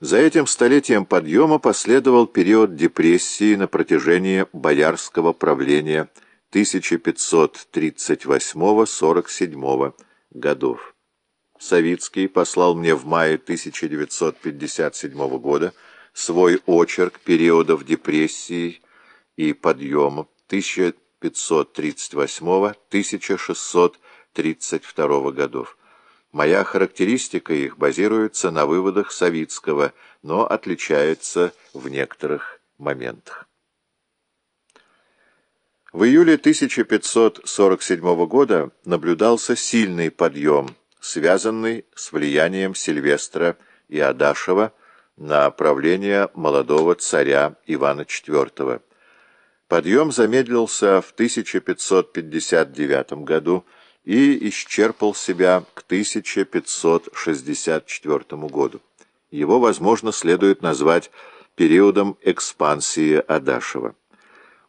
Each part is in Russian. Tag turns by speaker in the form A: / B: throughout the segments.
A: За этим столетием подъема последовал период депрессии на протяжении боярского правления 1538-47 годов. Савицкий послал мне в мае 1957 года свой очерк периодов депрессии и подъема 1538-1632 годов. Моя характеристика их базируется на выводах Савицкого, но отличается в некоторых моментах. В июле 1547 года наблюдался сильный подъем, связанный с влиянием Сильвестра и Адашева на правление молодого царя Ивана IV. Подъем замедлился в 1559 году и исчерпал себя к 1564 году. Его, возможно, следует назвать периодом экспансии Адашева.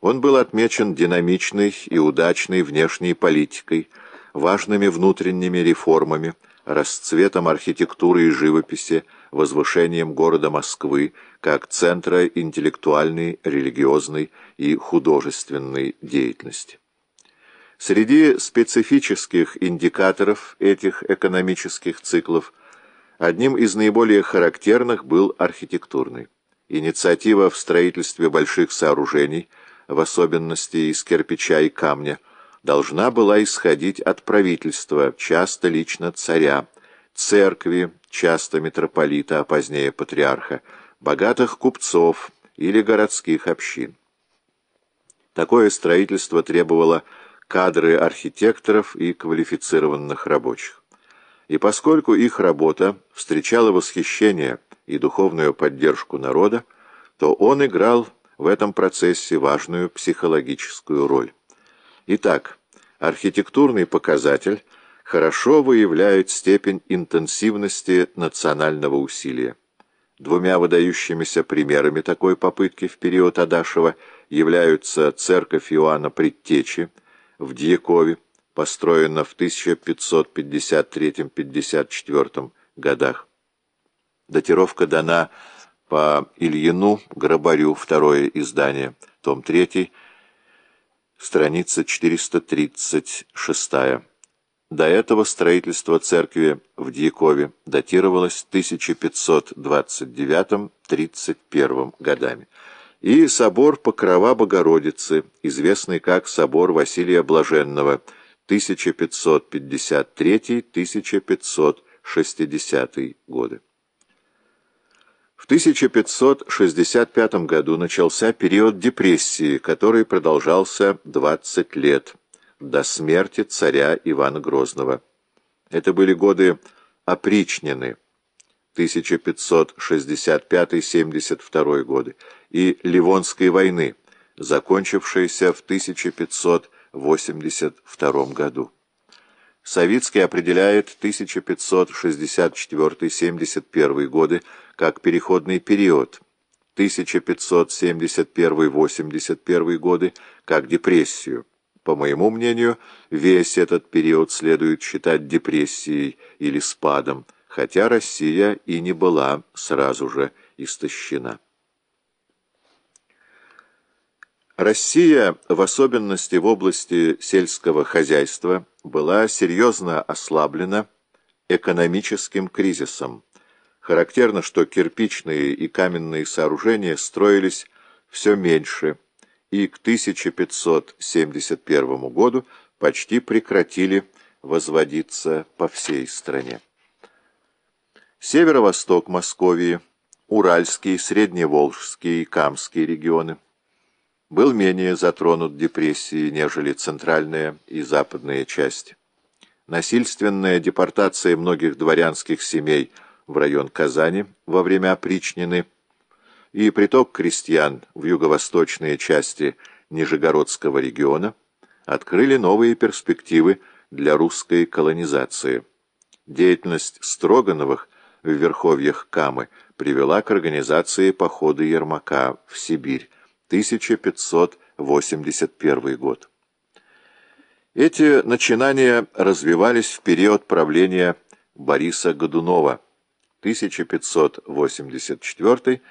A: Он был отмечен динамичной и удачной внешней политикой, важными внутренними реформами, расцветом архитектуры и живописи, возвышением города Москвы как центра интеллектуальной, религиозной и художественной деятельности. Среди специфических индикаторов этих экономических циклов одним из наиболее характерных был архитектурный. Инициатива в строительстве больших сооружений, в особенности из кирпича и камня, должна была исходить от правительства, часто лично царя, церкви, часто митрополита, а позднее патриарха, богатых купцов или городских общин. Такое строительство требовало кадры архитекторов и квалифицированных рабочих. И поскольку их работа встречала восхищение и духовную поддержку народа, то он играл в этом процессе важную психологическую роль. Итак, архитектурный показатель хорошо выявляет степень интенсивности национального усилия. Двумя выдающимися примерами такой попытки в период Адашева являются церковь Иоанна Предтечи, в Дьякове, построена в 1553-54 годах. Датировка дана по Ильину Грабарю, второе издание, том 3, страница 436. До этого строительство церкви в Дьякове датировалось 1529-31 годами и собор Покрова Богородицы, известный как собор Василия Блаженного, 1553-1560 годы. В 1565 году начался период депрессии, который продолжался 20 лет, до смерти царя Ивана Грозного. Это были годы опричнины, 1565-72 годы, и Ливонской войны, закончившейся в 1582 году. Савицкий определяет 1564-71 годы как переходный период, 1571-81 годы как депрессию. По моему мнению, весь этот период следует считать депрессией или спадом, хотя Россия и не была сразу же истощена. Россия, в особенности в области сельского хозяйства, была серьезно ослаблена экономическим кризисом. Характерно, что кирпичные и каменные сооружения строились все меньше, и к 1571 году почти прекратили возводиться по всей стране. Северо-восток Московии, Уральский, Средневолжский и Камский регионы был менее затронут депрессией, нежели центральная и западная части. Насильственная депортация многих дворянских семей в район Казани во время опричнины и приток крестьян в юго-восточные части Нижегородского региона открыли новые перспективы для русской колонизации. Деятельность Строгановых в верховьях Камы привела к организации похода Ермака в Сибирь, 1581 год. Эти начинания развивались в период правления Бориса Годунова 1584